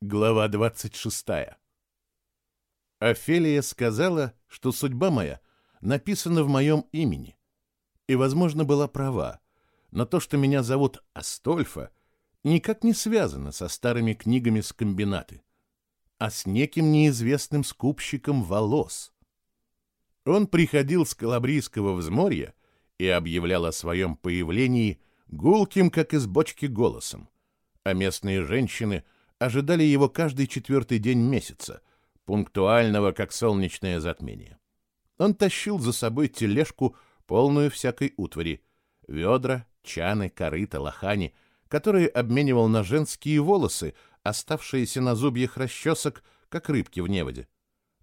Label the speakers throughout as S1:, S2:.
S1: Глава 26. Офелия сказала, что судьба моя написана в моем имени. И, возможно, была права, но то, что меня зовут Астольфа, никак не связано со старыми книгами с комбинаты, а с неким неизвестным скупщиком волос. Он приходил с Калабрийского взморья и объявлял о своем появлении гулким, как из бочки, голосом, а местные женщины — ожидали его каждый четвертый день месяца, пунктуального, как солнечное затмение. Он тащил за собой тележку, полную всякой утвари, ведра, чаны, корыта, лохани, которые обменивал на женские волосы, оставшиеся на зубьях расчесок, как рыбки в неводе.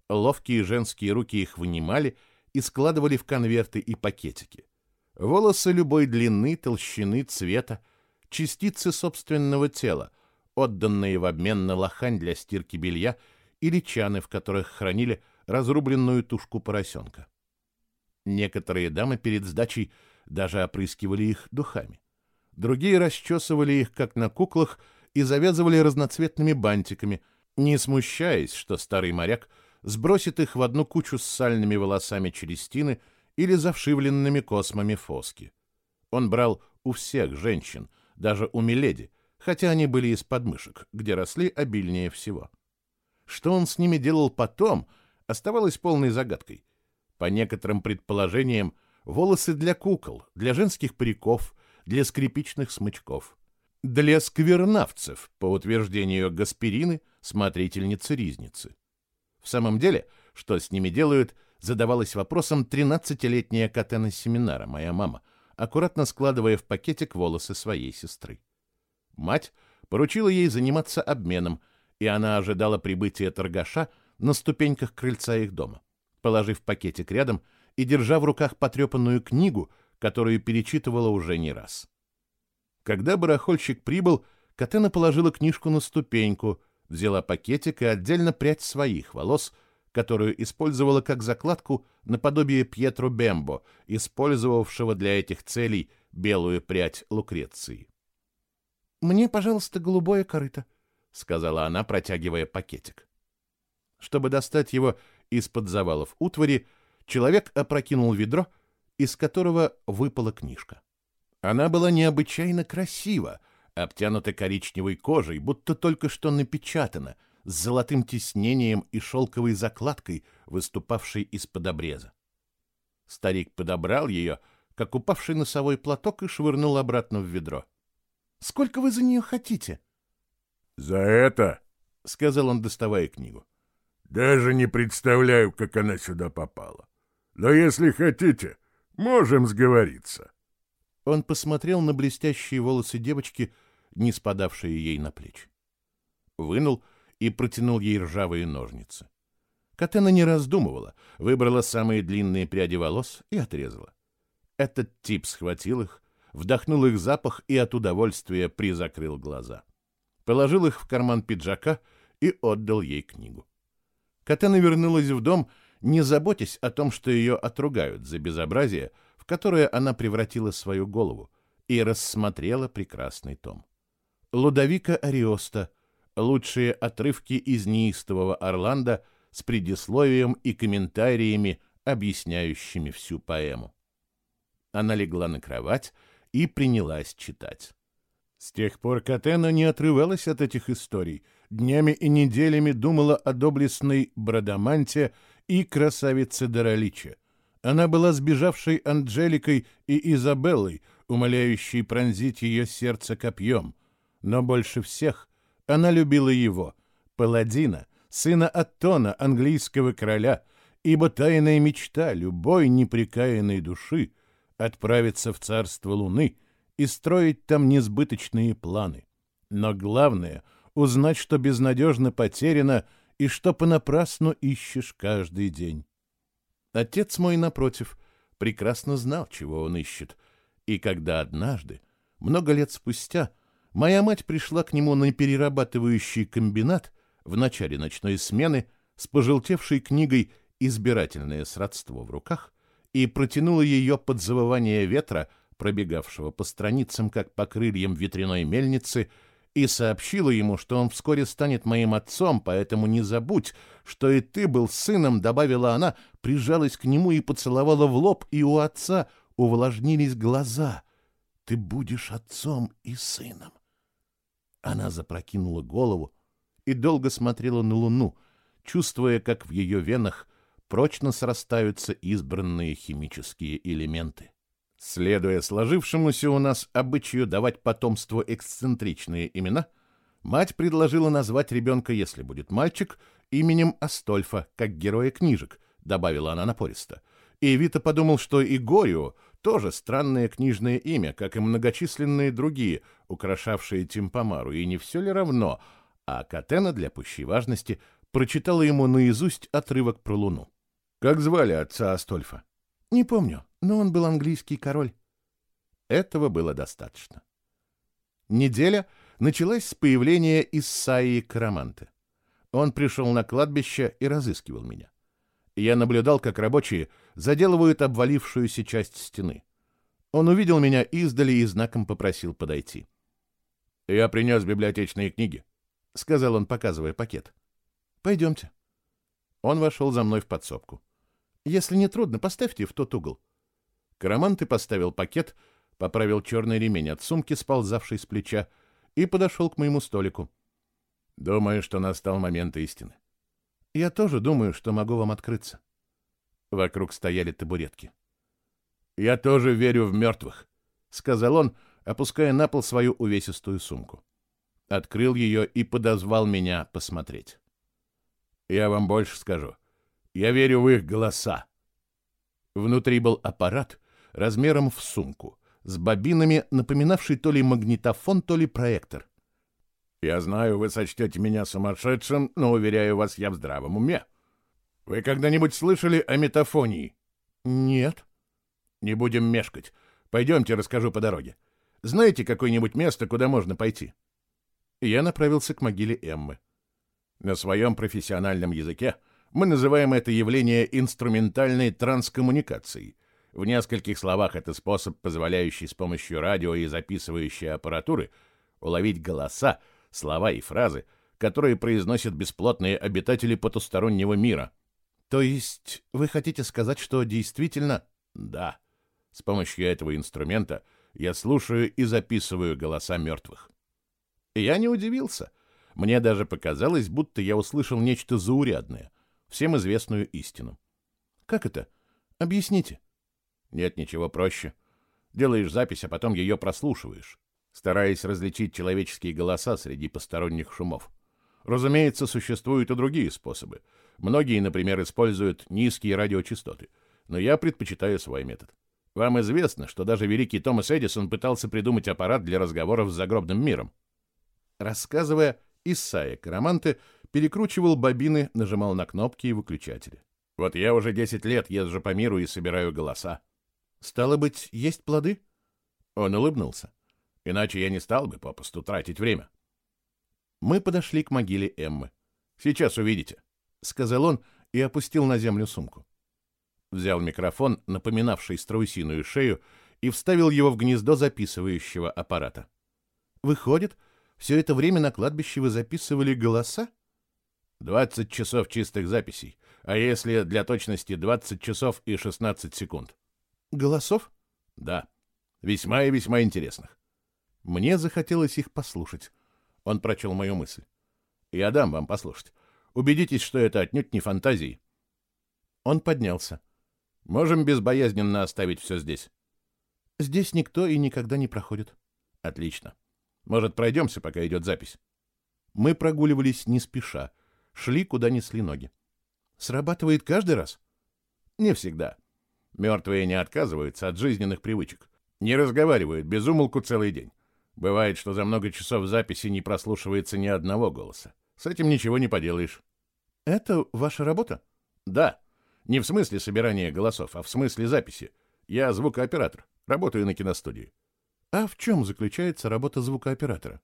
S1: Ловкие женские руки их вынимали и складывали в конверты и пакетики. Волосы любой длины, толщины, цвета, частицы собственного тела, отданные в обмен на лохань для стирки белья или чаны, в которых хранили разрубленную тушку поросенка. Некоторые дамы перед сдачей даже опрыскивали их духами. Другие расчесывали их, как на куклах, и завязывали разноцветными бантиками, не смущаясь, что старый моряк сбросит их в одну кучу с сальными волосами челестины или завшивленными космами фоски. Он брал у всех женщин, даже у Миледи, хотя они были из подмышек, где росли обильнее всего. Что он с ними делал потом, оставалось полной загадкой. По некоторым предположениям, волосы для кукол, для женских париков, для скрипичных смычков. Для сквернавцев, по утверждению Гасперины, смотрительницы-ризницы. В самом деле, что с ними делают, задавалась вопросом 13-летняя Катена Семинара, моя мама, аккуратно складывая в пакетик волосы своей сестры. Мать поручила ей заниматься обменом, и она ожидала прибытия торгаша на ступеньках крыльца их дома, положив пакетик рядом и держа в руках потрепанную книгу, которую перечитывала уже не раз. Когда барахольщик прибыл, Катена положила книжку на ступеньку, взяла пакетик и отдельно прядь своих волос, которую использовала как закладку наподобие Пьетро Бембо, использовавшего для этих целей белую прядь Лукреции. «Мне, пожалуйста, голубое корыто», — сказала она, протягивая пакетик. Чтобы достать его из-под завалов утвари, человек опрокинул ведро, из которого выпала книжка. Она была необычайно красива, обтянута коричневой кожей, будто только что напечатана, с золотым тиснением и шелковой закладкой, выступавшей из-под обреза. Старик подобрал ее, как упавший носовой платок, и швырнул обратно в ведро. — Сколько вы за нее хотите?
S2: — За это?
S1: — сказал он, доставая книгу.
S2: — Даже не представляю, как она сюда попала. Но если хотите, можем сговориться.
S1: Он посмотрел на блестящие волосы девочки, не спадавшие ей на плечи. Вынул и протянул ей ржавые ножницы. Катена не раздумывала, выбрала самые длинные пряди волос и отрезала. Этот тип схватил их, вдохнул их запах и от удовольствия призакрыл глаза. Положил их в карман пиджака и отдал ей книгу. Катена вернулась в дом, не заботясь о том, что ее отругают за безобразие, в которое она превратила свою голову, и рассмотрела прекрасный том. Лудовика Ариоста, лучшие отрывки из неистового Орландо с предисловием и комментариями, объясняющими всю поэму. Она легла на кровать и принялась читать. С тех пор Катена не отрывалась от этих историй, днями и неделями думала о доблестной Брадаманте и красавице Дороличе. Она была сбежавшей Анджеликой и Изабеллой, умоляющей пронзить ее сердце копьем. Но больше всех она любила его, Паладина, сына Аттона, английского короля, ибо тайная мечта любой неприкаянной души — отправиться в царство Луны и строить там несбыточные планы. Но главное — узнать, что безнадежно потеряно и что понапрасну ищешь каждый день. Отец мой, напротив, прекрасно знал, чего он ищет, и когда однажды, много лет спустя, моя мать пришла к нему на перерабатывающий комбинат в начале ночной смены с пожелтевшей книгой «Избирательное сродство» в руках, и протянула ее под завывание ветра, пробегавшего по страницам, как по крыльям ветряной мельницы, и сообщила ему, что он вскоре станет моим отцом, поэтому не забудь, что и ты был сыном, добавила она, прижалась к нему и поцеловала в лоб, и у отца увлажнились глаза. Ты будешь отцом и сыном. Она запрокинула голову и долго смотрела на луну, чувствуя, как в ее венах прочно срастаются избранные химические элементы. Следуя сложившемуся у нас обычаю давать потомству эксцентричные имена, мать предложила назвать ребенка, если будет мальчик, именем Астольфа, как героя книжек, добавила она напористо. И Вита подумал, что и тоже странное книжное имя, как и многочисленные другие, украшавшие Тимпомару, и не все ли равно, а Катена для пущей важности прочитала ему наизусть отрывок про Луну. «Как звали отца Астольфа?» «Не помню но он был английский король. Этого было достаточно. Неделя началась с появления Исаии Караманте. Он пришел на кладбище и разыскивал меня. Я наблюдал, как рабочие заделывают обвалившуюся часть стены. Он увидел меня издали и знаком попросил подойти. «Я принес библиотечные книги», — сказал он, показывая пакет. «Пойдемте». Он вошел за мной в подсобку. «Если не трудно, поставьте в тот угол. Караманты поставил пакет, поправил черный ремень от сумки, сползавший с плеча, и подошел к моему столику. Думаю, что настал момент истины. Я тоже думаю, что могу вам открыться. Вокруг стояли табуретки. Я тоже верю в мертвых, сказал он, опуская на пол свою увесистую сумку. Открыл ее и подозвал меня посмотреть. Я вам больше скажу. Я верю в их голоса. Внутри был аппарат, размером в сумку, с бобинами, напоминавший то ли магнитофон, то ли проектор. «Я знаю, вы сочтете меня сумасшедшим, но, уверяю вас, я в здравом уме. Вы когда-нибудь слышали о метафонии?» «Нет». «Не будем мешкать. Пойдемте, расскажу по дороге. Знаете какое-нибудь место, куда можно пойти?» Я направился к могиле Эммы. На своем профессиональном языке мы называем это явление инструментальной транскоммуникацией — в нескольких словах это способ, позволяющий с помощью радио и записывающей аппаратуры уловить голоса, слова и фразы, которые произносят бесплотные обитатели потустороннего мира. То есть вы хотите сказать, что действительно... Да. С помощью этого инструмента я слушаю и записываю голоса мертвых. И я не удивился. Мне даже показалось, будто я услышал нечто заурядное, всем известную истину. Как это? Объясните. Нет ничего проще. Делаешь запись, а потом ее прослушиваешь, стараясь различить человеческие голоса среди посторонних шумов. Разумеется, существуют и другие способы. Многие, например, используют низкие радиочастоты, но я предпочитаю свой метод. Вам известно, что даже великий Томас Эдисон пытался придумать аппарат для разговоров с загробным миром. Рассказывая, Исайя Караманте перекручивал бобины, нажимал на кнопки и выключатели. Вот я уже 10 лет езжу по миру и собираю голоса. Стало быть, есть плоды? Он улыбнулся. Иначе я не стал бы попусту тратить время. Мы подошли к могиле Эммы. Сейчас увидите, сказал он и опустил на землю сумку. Взял микрофон, напоминавший страусиную шею, и вставил его в гнездо записывающего аппарата. Выходит, все это время на кладбище вы записывали голоса? Двадцать часов чистых записей, а если для точности двадцать часов и шестнадцать секунд. Голосов? Да. Весьма и весьма интересных. Мне захотелось их послушать. Он прочел мою мысль. Я дам вам послушать. Убедитесь, что это отнюдь не фантазии. Он поднялся. Можем безбоязненно оставить все здесь. Здесь никто и никогда не проходит. Отлично. Может, пройдемся, пока идет запись? Мы прогуливались не спеша, шли, куда несли ноги. Срабатывает каждый раз? Не всегда. Мертвые не отказываются от жизненных привычек. Не разговаривают без умолку целый день. Бывает, что за много часов записи не прослушивается ни одного голоса. С этим ничего не поделаешь. Это ваша работа? Да. Не в смысле собирания голосов, а в смысле записи. Я звукооператор. Работаю на киностудии. А в чем заключается работа звукооператора?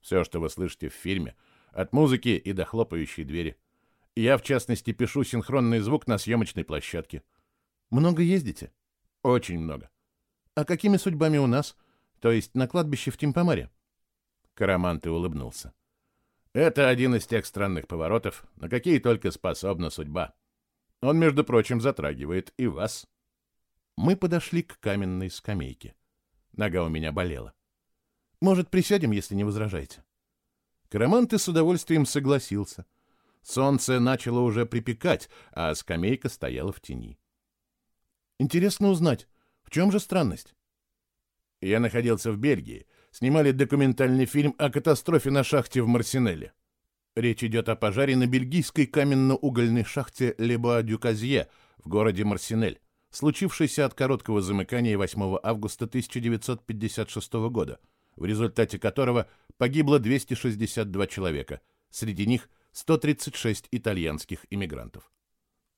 S1: Все, что вы слышите в фильме, от музыки и до хлопающей двери. Я, в частности, пишу синхронный звук на съемочной площадке. Много ездите? Очень много. А какими судьбами у нас? То есть на кладбище в Тимпомаре? Караманты улыбнулся. Это один из тех странных поворотов, на какие только способна судьба. Он, между прочим, затрагивает и вас. Мы подошли к каменной скамейке. Нога у меня болела. Может, присядем, если не возражаете? Караманты с удовольствием согласился. Солнце начало уже припекать, а скамейка стояла в тени. Интересно узнать, в чем же странность? Я находился в Бельгии. Снимали документальный фильм о катастрофе на шахте в Марсинелле. Речь идет о пожаре на бельгийской каменно-угольной шахте Лебуа-Дюказье в городе Марсинель, случившейся от короткого замыкания 8 августа 1956 года, в результате которого погибло 262 человека, среди них 136 итальянских иммигрантов.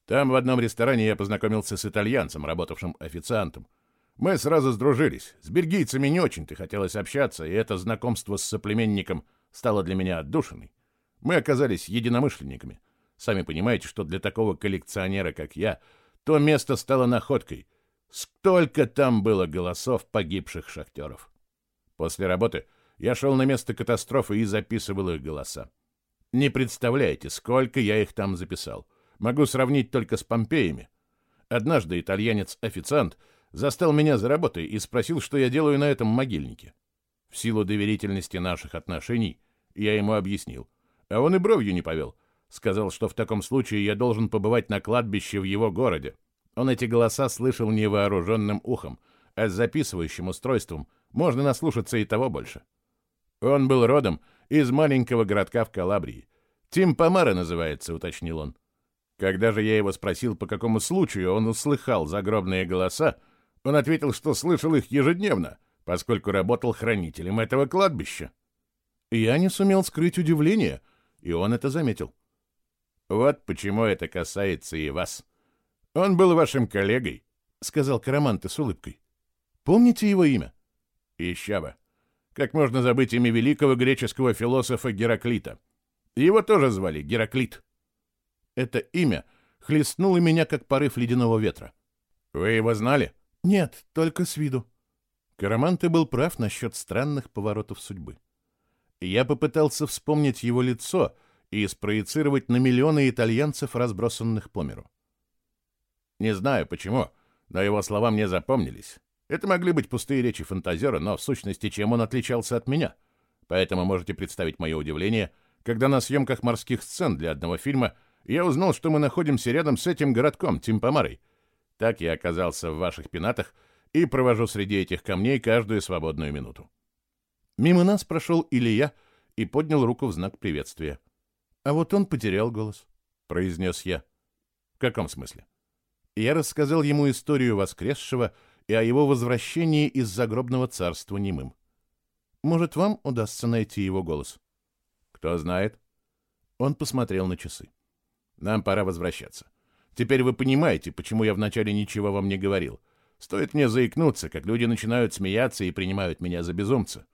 S1: Там в одном ресторане я познакомился с итальянцем, работавшим официантом. Мы сразу сдружились. С бельгийцами не очень-то хотелось общаться, и это знакомство с соплеменником стало для меня отдушиной. Мы оказались единомышленниками. Сами понимаете, что для такого коллекционера, как я, то место стало находкой. Столько там было голосов погибших шахтеров. После работы я шел на место катастрофы и записывал их голоса. Не представляете, сколько я их там записал. Могу сравнить только с Помпеями. Однажды итальянец-официант застал меня за работой и спросил, что я делаю на этом могильнике. В силу доверительности наших отношений я ему объяснил. А он и бровью не повел. Сказал, что в таком случае я должен побывать на кладбище в его городе. Он эти голоса слышал невооруженным ухом, а с записывающим устройством можно наслушаться и того больше. Он был родом из маленького городка в Калабрии. Тим Помара называется, уточнил он. Когда же я его спросил, по какому случаю он услыхал загробные голоса, он ответил, что слышал их ежедневно, поскольку работал хранителем этого кладбища. Я не сумел скрыть удивление, и он это заметил. Вот почему это касается и вас. Он был вашим коллегой, сказал Караманте с улыбкой. Помните его имя? Еще бы. Как можно забыть имя великого греческого философа Гераклита? Его тоже звали Гераклит. Это имя хлестнуло меня, как порыв ледяного ветра. Вы его знали? Нет, только с виду. Караманте был прав насчет странных поворотов судьбы. Я попытался вспомнить его лицо и спроецировать на миллионы итальянцев, разбросанных по миру. Не знаю почему, но его слова мне запомнились. Это могли быть пустые речи фантазера, но в сущности чем он отличался от меня? Поэтому можете представить мое удивление, когда на съемках морских сцен для одного фильма я узнал, что мы находимся рядом с этим городком, Тимпомарой. Так я оказался в ваших пенатах и провожу среди этих камней каждую свободную минуту. Мимо нас прошел Илья и поднял руку в знак приветствия. А вот он потерял голос, произнес я. В каком смысле? Я рассказал ему историю воскресшего и о его возвращении из загробного царства немым. Может, вам удастся найти его голос? Кто знает? Он посмотрел на часы. Нам пора возвращаться. Теперь вы понимаете, почему я вначале ничего вам не говорил. Стоит мне заикнуться, как люди начинают смеяться и принимают меня за безумца.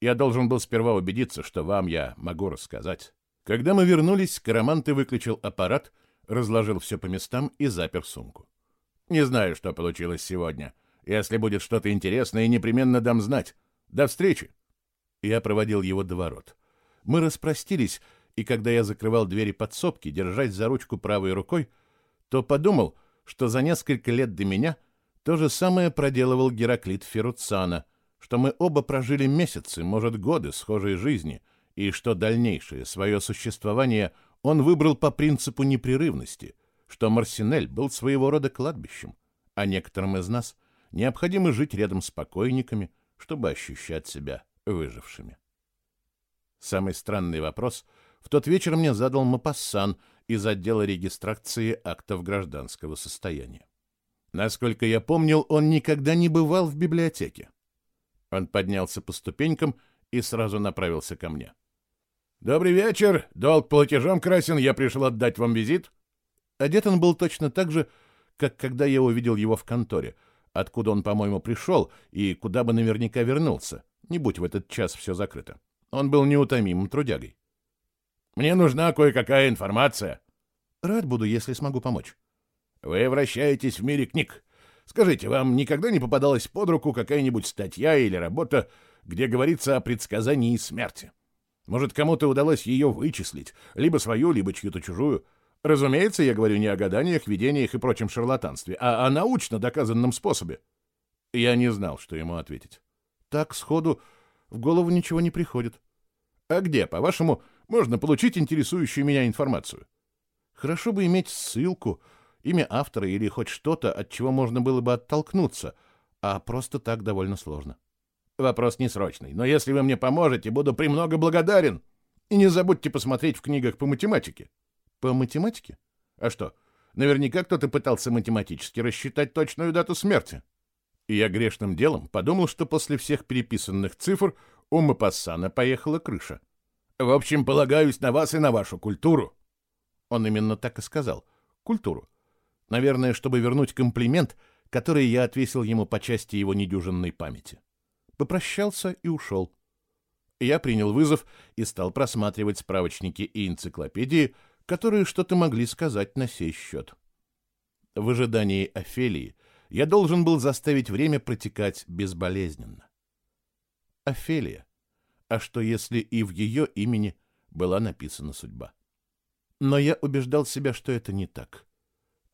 S1: Я должен был сперва убедиться, что вам я могу рассказать. Когда мы вернулись, Караманты выключил аппарат, разложил все по местам и запер сумку. Не знаю, что получилось сегодня. Если будет что-то интересное, непременно дам знать. До встречи!» Я проводил его до ворот. Мы распростились, и когда я закрывал двери подсобки, держась за ручку правой рукой, то подумал, что за несколько лет до меня то же самое проделывал Гераклит Феруцана, что мы оба прожили месяцы, может, годы схожей жизни, и что дальнейшее свое существование он выбрал по принципу непрерывности, что Марсинель был своего рода кладбищем, а некоторым из нас — необходимо жить рядом с покойниками, чтобы ощущать себя выжившими. Самый странный вопрос в тот вечер мне задал Мапассан из отдела регистрации актов гражданского состояния. Насколько я помнил, он никогда не бывал в библиотеке. Он поднялся по ступенькам и сразу направился ко мне. «Добрый вечер! Долг платежом красен, я пришел отдать вам визит». Одет он был точно так же, как когда я увидел его в конторе — откуда он, по-моему, пришел и куда бы наверняка вернулся, не будь в этот час все закрыто. Он был неутомимым трудягой. «Мне нужна кое-какая информация». «Рад буду, если смогу помочь». «Вы вращаетесь в мире книг. Скажите, вам никогда не попадалась под руку какая-нибудь статья или работа, где говорится о предсказании смерти. Может, кому-то удалось ее вычислить, либо свою, либо чью-то чужую. Разумеется, я говорю не о гаданиях, видениях и прочем шарлатанстве, а о научно доказанном способе. Я не знал, что ему ответить. Так, сходу, в голову ничего не приходит. А где, по-вашему, можно получить интересующую меня информацию? Хорошо бы иметь ссылку, имя автора или хоть что-то, от чего можно было бы оттолкнуться, а просто так довольно сложно. Вопрос не срочный, но если вы мне поможете, буду премного благодарен. И не забудьте посмотреть в книгах по математике. По математике? А что, наверняка кто-то пытался математически рассчитать точную дату смерти. И я грешным делом подумал, что после всех переписанных цифр у Мапассана поехала крыша. В общем, полагаюсь на вас и на вашу культуру. Он именно так и сказал. Культуру. Наверное, чтобы вернуть комплимент, который я отвесил ему по части его недюжинной памяти попрощался и ушел. Я принял вызов и стал просматривать справочники и энциклопедии, которые что-то могли сказать на сей счет. В ожидании Офелии я должен был заставить время протекать безболезненно. Офелия. А что, если и в ее имени была написана судьба? Но я убеждал себя, что это не так.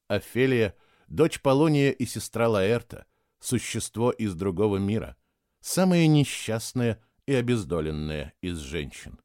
S1: Офелия — дочь Полония и сестра Лаэрта, существо из другого мира — самая несчастная и обездоленная из женщин.